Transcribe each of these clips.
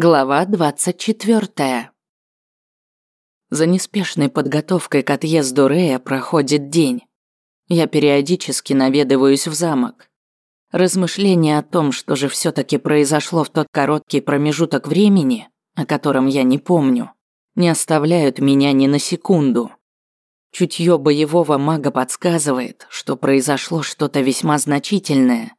Глава 24. За неспешной подготовкой к отъезду Рея проходит день. Я периодически наведываюсь в замок. Размышления о том, что же все таки произошло в тот короткий промежуток времени, о котором я не помню, не оставляют меня ни на секунду. Чутье боевого мага подсказывает, что произошло что-то весьма значительное.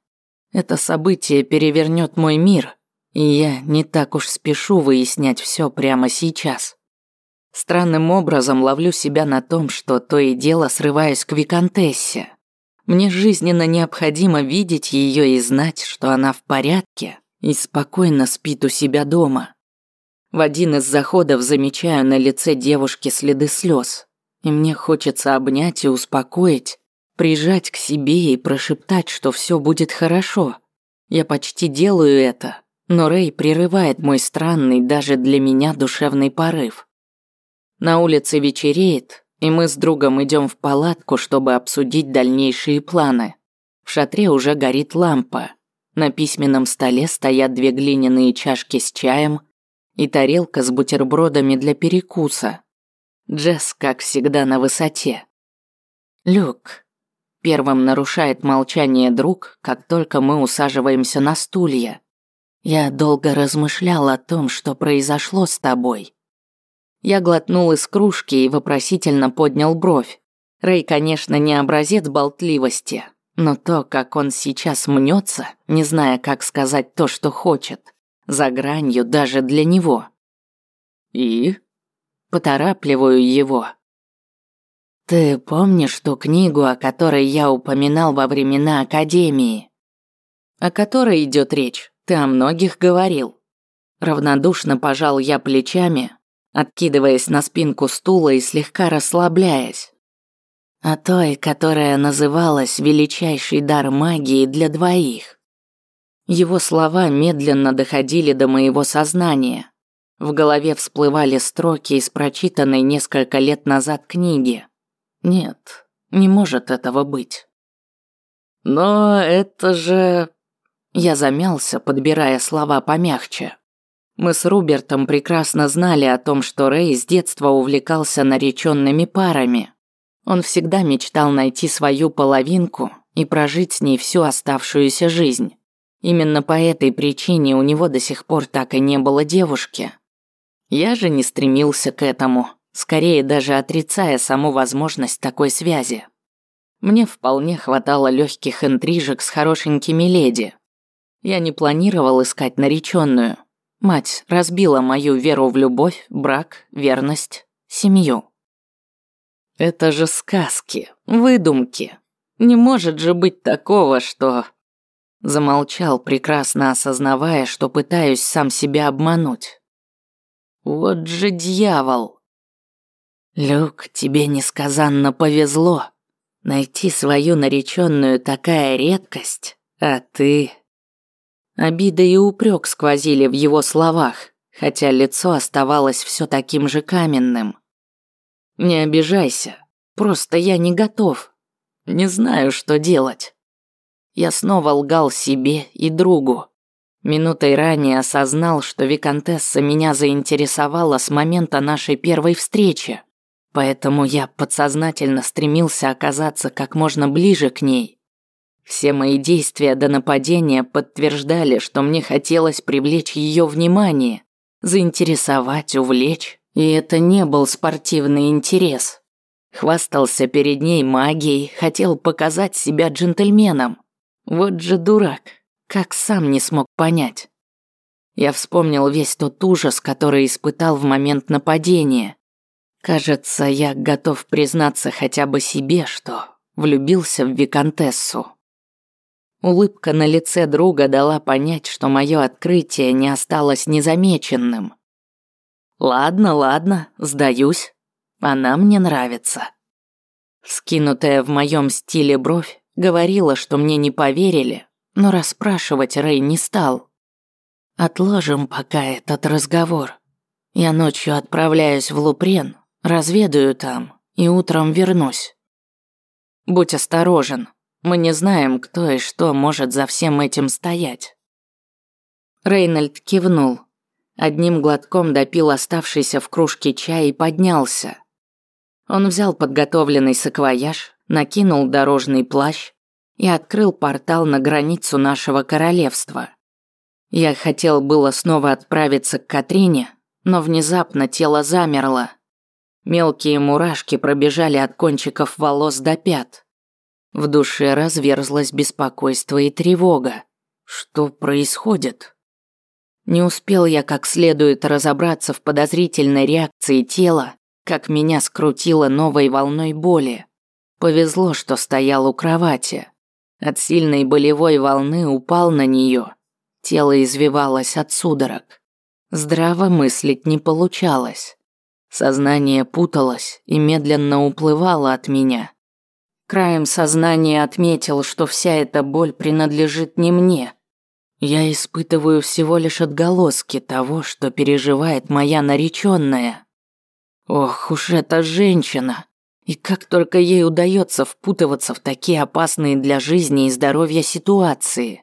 Это событие перевернет мой мир – и я не так уж спешу выяснять все прямо сейчас. Странным образом ловлю себя на том, что то и дело срываюсь к Викантессе. Мне жизненно необходимо видеть ее и знать, что она в порядке и спокойно спит у себя дома. В один из заходов замечаю на лице девушки следы слез, и мне хочется обнять и успокоить, прижать к себе и прошептать, что все будет хорошо. Я почти делаю это, но Рэй прерывает мой странный даже для меня душевный порыв. На улице вечереет, и мы с другом идем в палатку, чтобы обсудить дальнейшие планы. В шатре уже горит лампа. На письменном столе стоят две глиняные чашки с чаем и тарелка с бутербродами для перекуса. Джесс, как всегда, на высоте. Люк. Первым нарушает молчание друг, как только мы усаживаемся на стулья. Я долго размышлял о том, что произошло с тобой. Я глотнул из кружки и вопросительно поднял бровь. Рэй, конечно, не образец болтливости, но то, как он сейчас мнется, не зная, как сказать то, что хочет, за гранью даже для него. И? Поторапливаю его. Ты помнишь ту книгу, о которой я упоминал во времена Академии? О которой идет речь? Ты о многих говорил. Равнодушно пожал я плечами, откидываясь на спинку стула и слегка расслабляясь. О той, которая называлась «Величайший дар магии для двоих». Его слова медленно доходили до моего сознания. В голове всплывали строки из прочитанной несколько лет назад книги. Нет, не может этого быть. Но это же я замялся, подбирая слова помягче. Мы с Рубертом прекрасно знали о том, что Рэй с детства увлекался нареченными парами. Он всегда мечтал найти свою половинку и прожить с ней всю оставшуюся жизнь. Именно по этой причине у него до сих пор так и не было девушки. Я же не стремился к этому, скорее даже отрицая саму возможность такой связи. Мне вполне хватало легких интрижек с хорошенькими леди, я не планировал искать нареченную. Мать разбила мою веру в любовь, брак, верность, семью. Это же сказки, выдумки. Не может же быть такого, что... Замолчал, прекрасно осознавая, что пытаюсь сам себя обмануть. Вот же дьявол. Люк, тебе несказанно повезло. Найти свою нареченную такая редкость, а ты Обида и упрек сквозили в его словах, хотя лицо оставалось все таким же каменным. «Не обижайся, просто я не готов. Не знаю, что делать». Я снова лгал себе и другу. Минутой ранее осознал, что Викантесса меня заинтересовала с момента нашей первой встречи, поэтому я подсознательно стремился оказаться как можно ближе к ней. Все мои действия до нападения подтверждали, что мне хотелось привлечь ее внимание, заинтересовать, увлечь, и это не был спортивный интерес. Хвастался перед ней магией, хотел показать себя джентльменом. Вот же дурак, как сам не смог понять. Я вспомнил весь тот ужас, который испытал в момент нападения. Кажется, я готов признаться хотя бы себе, что влюбился в виконтессу. Улыбка на лице друга дала понять, что мое открытие не осталось незамеченным. Ладно, ладно, сдаюсь. Она мне нравится. Скинутая в моем стиле бровь говорила, что мне не поверили, но расспрашивать Рэй не стал. Отложим пока этот разговор. Я ночью отправляюсь в Лупрен, разведаю там и утром вернусь. Будь осторожен, мы не знаем, кто и что может за всем этим стоять. Рейнольд кивнул. Одним глотком допил оставшийся в кружке чай и поднялся. Он взял подготовленный саквояж, накинул дорожный плащ и открыл портал на границу нашего королевства. Я хотел было снова отправиться к Катрине, но внезапно тело замерло. Мелкие мурашки пробежали от кончиков волос до пят. В душе разверзлось беспокойство и тревога. Что происходит? Не успел я как следует разобраться в подозрительной реакции тела, как меня скрутило новой волной боли. Повезло, что стоял у кровати. От сильной болевой волны упал на нее. Тело извивалось от судорог. Здраво мыслить не получалось. Сознание путалось и медленно уплывало от меня. Краем сознания отметил, что вся эта боль принадлежит не мне. Я испытываю всего лишь отголоски того, что переживает моя нареченная. Ох уж эта женщина! И как только ей удается впутываться в такие опасные для жизни и здоровья ситуации.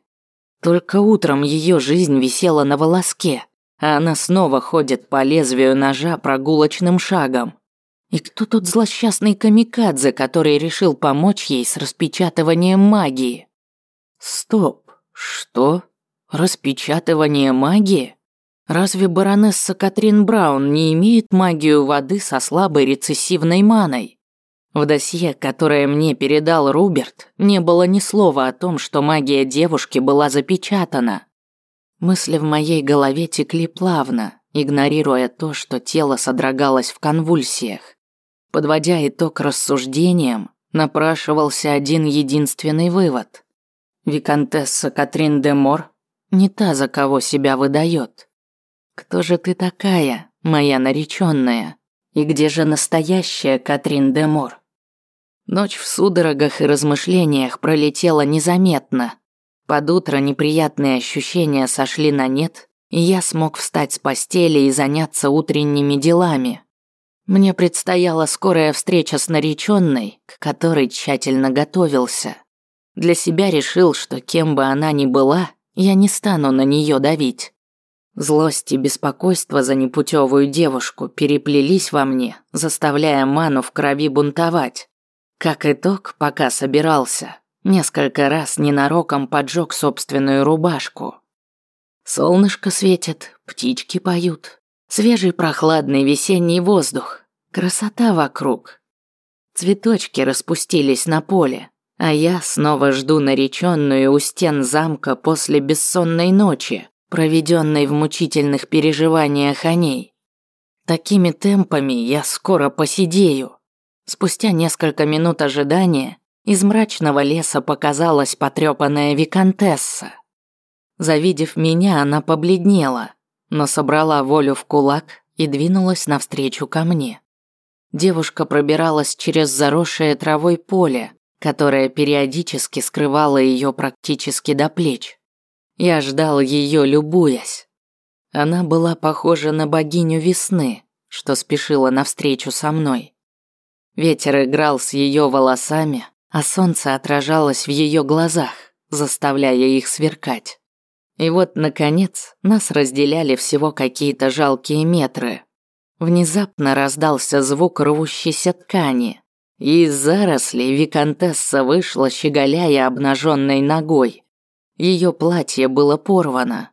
Только утром ее жизнь висела на волоске, а она снова ходит по лезвию ножа прогулочным шагом. И кто тот злосчастный камикадзе, который решил помочь ей с распечатыванием магии? Стоп, что? Распечатывание магии? Разве баронесса Катрин Браун не имеет магию воды со слабой рецессивной маной? В досье, которое мне передал Руберт, не было ни слова о том, что магия девушки была запечатана. Мысли в моей голове текли плавно, игнорируя то, что тело содрогалось в конвульсиях. Подводя итог рассуждениям, напрашивался один единственный вывод. Викантесса Катрин де Мор не та, за кого себя выдает. Кто же ты такая, моя нареченная? И где же настоящая Катрин де Мор? Ночь в судорогах и размышлениях пролетела незаметно. Под утро неприятные ощущения сошли на нет, и я смог встать с постели и заняться утренними делами. Мне предстояла скорая встреча с нареченной, к которой тщательно готовился. Для себя решил, что кем бы она ни была, я не стану на нее давить. Злость и беспокойство за непутевую девушку переплелись во мне, заставляя ману в крови бунтовать. Как итог, пока собирался, несколько раз ненароком поджег собственную рубашку. Солнышко светит, птички поют. Свежий прохладный весенний воздух. Красота вокруг. Цветочки распустились на поле, а я снова жду нареченную у стен замка после бессонной ночи, проведенной в мучительных переживаниях о ней. Такими темпами я скоро посидею. Спустя несколько минут ожидания из мрачного леса показалась потрепанная виконтесса. Завидев меня, она побледнела, но собрала волю в кулак и двинулась навстречу ко мне. Девушка пробиралась через заросшее травой поле, которое периодически скрывало ее практически до плеч. Я ждал ее, любуясь. Она была похожа на богиню весны, что спешила навстречу со мной. Ветер играл с ее волосами, а солнце отражалось в ее глазах, заставляя их сверкать. И вот, наконец, нас разделяли всего какие-то жалкие метры. Внезапно раздался звук рвущейся ткани, и из зарослей виконтесса вышла, щеголяя обнаженной ногой. Ее платье было порвано.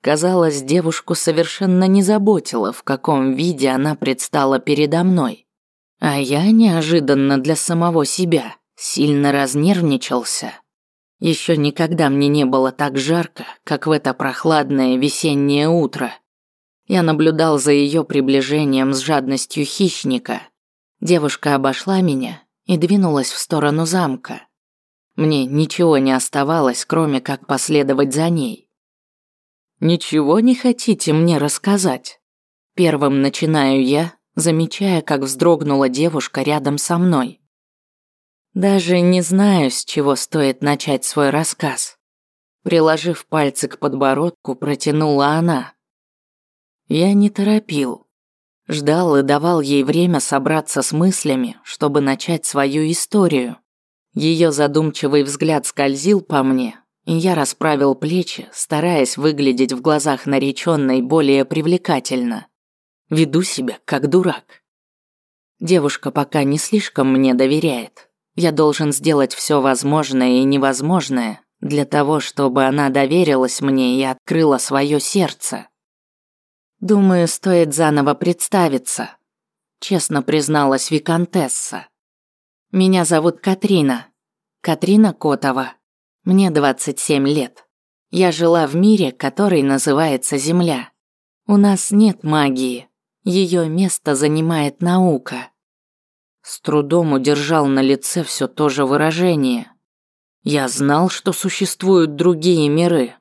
Казалось, девушку совершенно не заботило, в каком виде она предстала передо мной. А я неожиданно для самого себя сильно разнервничался. Еще никогда мне не было так жарко, как в это прохладное весеннее утро. Я наблюдал за ее приближением с жадностью хищника. Девушка обошла меня и двинулась в сторону замка. Мне ничего не оставалось, кроме как последовать за ней. «Ничего не хотите мне рассказать?» Первым начинаю я, замечая, как вздрогнула девушка рядом со мной. Даже не знаю, с чего стоит начать свой рассказ. Приложив пальцы к подбородку, протянула она. Я не торопил. Ждал и давал ей время собраться с мыслями, чтобы начать свою историю. Ее задумчивый взгляд скользил по мне, и я расправил плечи, стараясь выглядеть в глазах нареченной более привлекательно. Веду себя как дурак. Девушка пока не слишком мне доверяет. Я должен сделать все возможное и невозможное для того, чтобы она доверилась мне и открыла свое сердце. Думаю, стоит заново представиться, честно призналась виконтесса. Меня зовут Катрина. Катрина Котова. Мне 27 лет. Я жила в мире, который называется Земля. У нас нет магии. Ее место занимает наука. С трудом удержал на лице все то же выражение. Я знал, что существуют другие миры,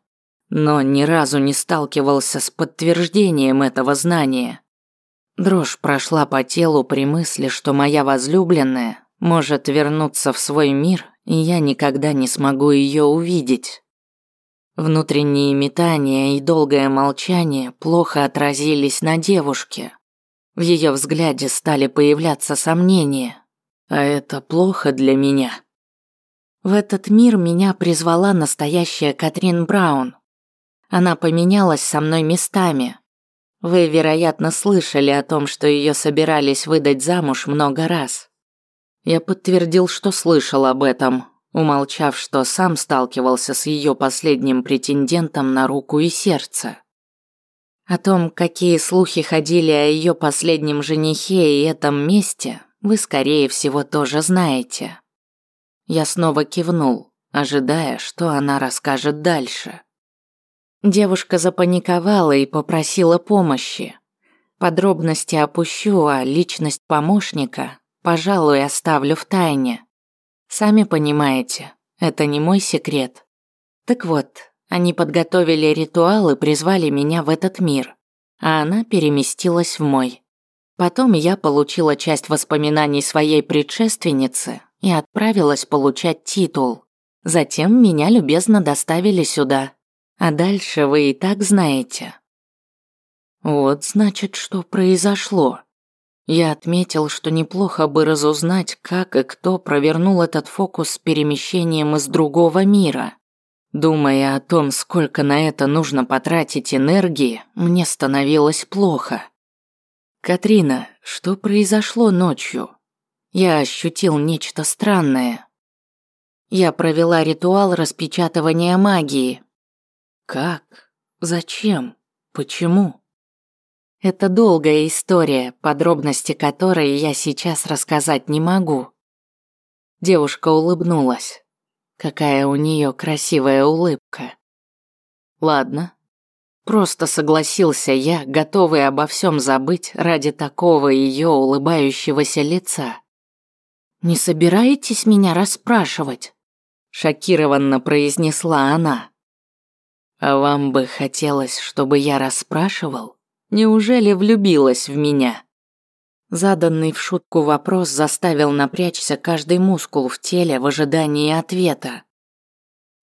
но ни разу не сталкивался с подтверждением этого знания. Дрожь прошла по телу при мысли, что моя возлюбленная может вернуться в свой мир, и я никогда не смогу ее увидеть. Внутренние метания и долгое молчание плохо отразились на девушке. В ее взгляде стали появляться сомнения. А это плохо для меня. В этот мир меня призвала настоящая Катрин Браун. Она поменялась со мной местами. Вы, вероятно, слышали о том, что ее собирались выдать замуж много раз. Я подтвердил, что слышал об этом, умолчав, что сам сталкивался с ее последним претендентом на руку и сердце. О том, какие слухи ходили о ее последнем женихе и этом месте, вы, скорее всего, тоже знаете. Я снова кивнул, ожидая, что она расскажет дальше. Девушка запаниковала и попросила помощи. Подробности опущу, а личность помощника, пожалуй, оставлю в тайне. Сами понимаете, это не мой секрет. Так вот, они подготовили ритуал и призвали меня в этот мир, а она переместилась в мой. Потом я получила часть воспоминаний своей предшественницы и отправилась получать титул. Затем меня любезно доставили сюда. А дальше вы и так знаете. Вот значит, что произошло. Я отметил, что неплохо бы разузнать, как и кто провернул этот фокус с перемещением из другого мира. Думая о том, сколько на это нужно потратить энергии, мне становилось плохо. «Катрина, что произошло ночью?» Я ощутил нечто странное. Я провела ритуал распечатывания магии. Как? Зачем? Почему? Это долгая история, подробности которой я сейчас рассказать не могу. Девушка улыбнулась. Какая у нее красивая улыбка. Ладно. Просто согласился я, готовый обо всем забыть ради такого ее улыбающегося лица. «Не собираетесь меня расспрашивать?» Шокированно произнесла она. «А вам бы хотелось, чтобы я расспрашивал? Неужели влюбилась в меня?» Заданный в шутку вопрос заставил напрячься каждый мускул в теле в ожидании ответа.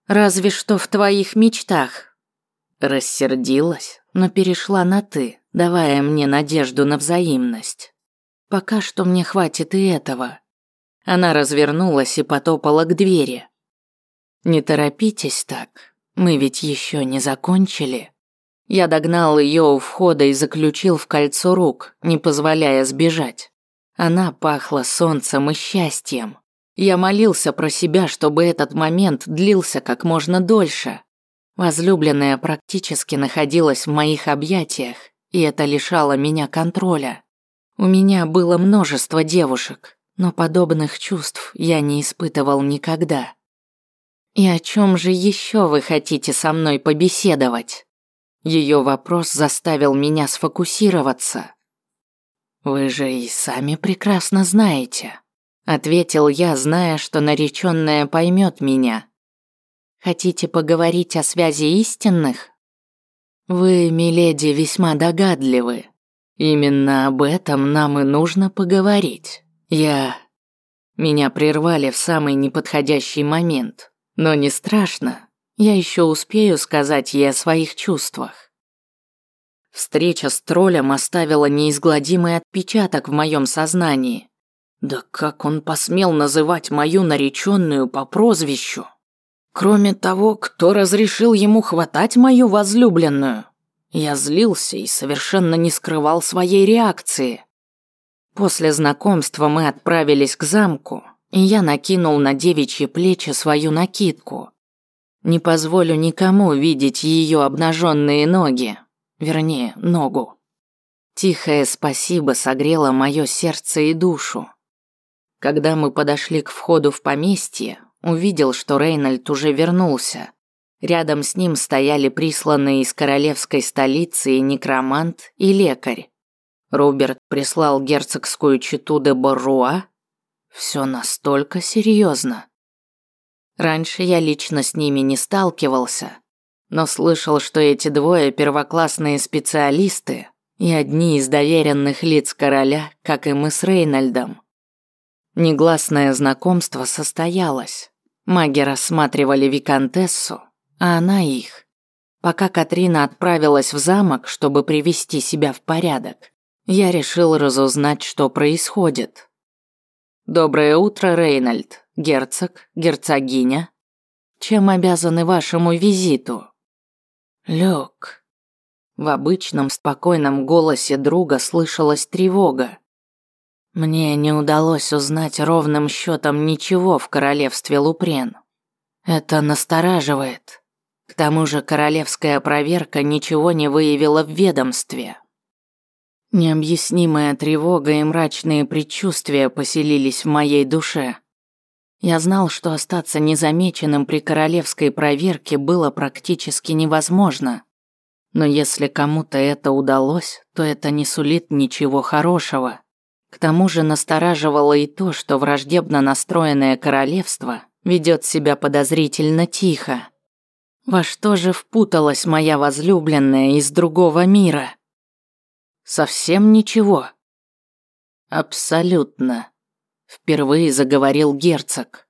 «Разве что в твоих мечтах». Рассердилась, но перешла на «ты», давая мне надежду на взаимность. «Пока что мне хватит и этого». Она развернулась и потопала к двери. «Не торопитесь так, мы ведь еще не закончили». Я догнал ее у входа и заключил в кольцо рук, не позволяя сбежать. Она пахла солнцем и счастьем. Я молился про себя, чтобы этот момент длился как можно дольше. Возлюбленная практически находилась в моих объятиях, и это лишало меня контроля. У меня было множество девушек, но подобных чувств я не испытывал никогда. И о чем же еще вы хотите со мной побеседовать? Ее вопрос заставил меня сфокусироваться. «Вы же и сами прекрасно знаете», — ответил я, зная, что нареченная поймет меня. «Хотите поговорить о связи истинных?» «Вы, миледи, весьма догадливы. Именно об этом нам и нужно поговорить. Я...» Меня прервали в самый неподходящий момент, но не страшно. Я еще успею сказать ей о своих чувствах. Встреча с троллем оставила неизгладимый отпечаток в моем сознании. Да как он посмел называть мою нареченную по прозвищу? Кроме того, кто разрешил ему хватать мою возлюбленную? Я злился и совершенно не скрывал своей реакции. После знакомства мы отправились к замку, и я накинул на девичьи плечи свою накидку. Не позволю никому видеть ее обнаженные ноги, вернее, ногу. Тихое спасибо согрело мое сердце и душу. Когда мы подошли к входу в поместье, увидел, что Рейнольд уже вернулся. Рядом с ним стояли присланные из королевской столицы некромант, и лекарь. Роберт прислал герцогскую читу де Борруа? Все настолько серьезно. Раньше я лично с ними не сталкивался, но слышал, что эти двое первоклассные специалисты и одни из доверенных лиц короля, как и мы с Рейнольдом. Негласное знакомство состоялось. Маги рассматривали виконтессу, а она их. Пока Катрина отправилась в замок, чтобы привести себя в порядок, я решил разузнать, что происходит. Доброе утро, Рейнольд, герцог, герцогиня. Чем обязаны вашему визиту? Люк. В обычном спокойном голосе друга слышалась тревога. Мне не удалось узнать ровным счетом ничего в королевстве Лупрен. Это настораживает. К тому же королевская проверка ничего не выявила в ведомстве. Необъяснимая тревога и мрачные предчувствия поселились в моей душе. Я знал, что остаться незамеченным при королевской проверке было практически невозможно. Но если кому-то это удалось, то это не сулит ничего хорошего. К тому же настораживало и то, что враждебно настроенное королевство ведет себя подозрительно тихо. Во что же впуталась моя возлюбленная из другого мира? Совсем ничего. Абсолютно. Впервые заговорил герцог.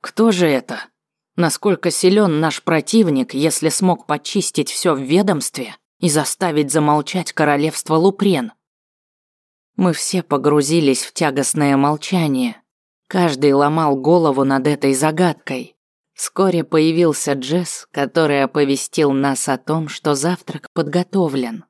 Кто же это? Насколько силен наш противник, если смог почистить все в ведомстве и заставить замолчать королевство Лупрен? Мы все погрузились в тягостное молчание. Каждый ломал голову над этой загадкой. Вскоре появился Джесс, который оповестил нас о том, что завтрак подготовлен.